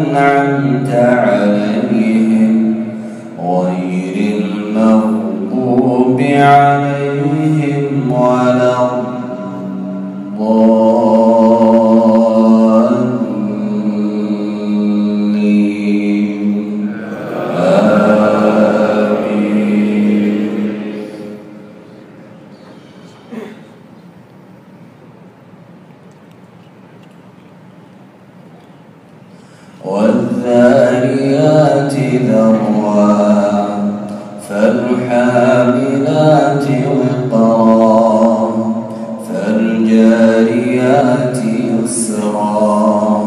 أنعمت والذاريات ذروا فالحاملات وقرا فالجاريات يسرا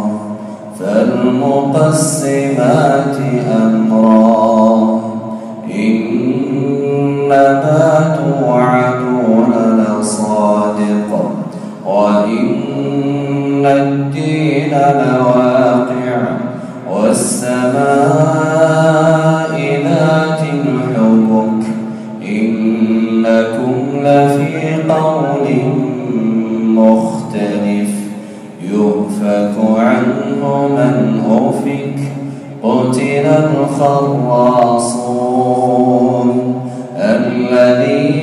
فالمقسمات أمرا والسماء ذات الحبك. إنكم لفي قول مختلف. يؤفك عنه من أفك. قتل الخراصون الذين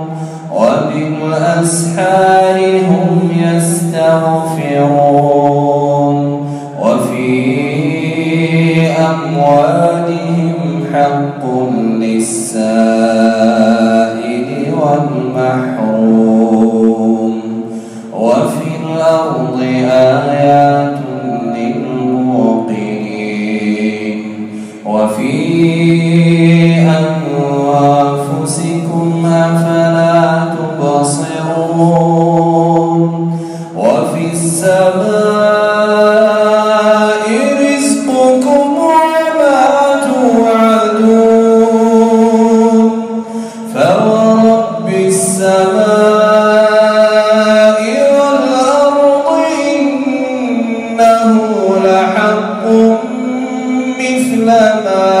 وبالأسحار هم يستغفرون. وفي أموالهم مثل ما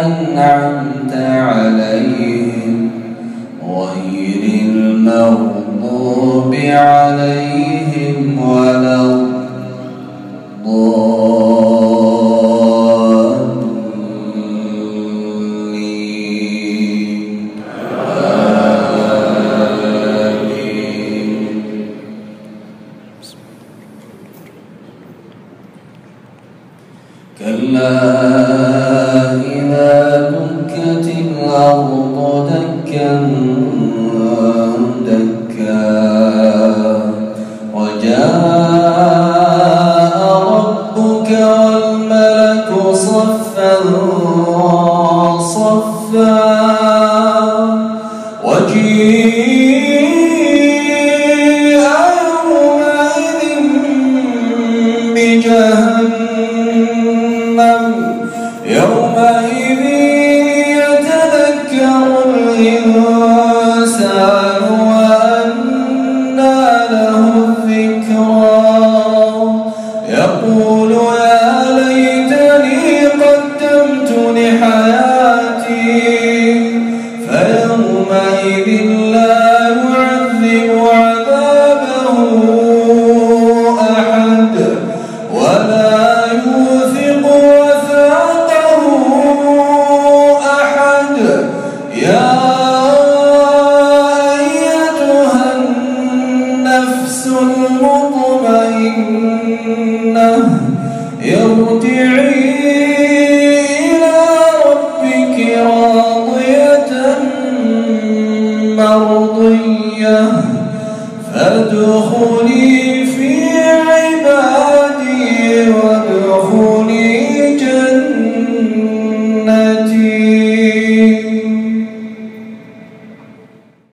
أنعمت عليهم غير المغضوب عليهم. الأرض دكا دكا. وجاء ربك والملك صفا صفا. وجيء فيومئذ مرضية. فادخلي في عبادي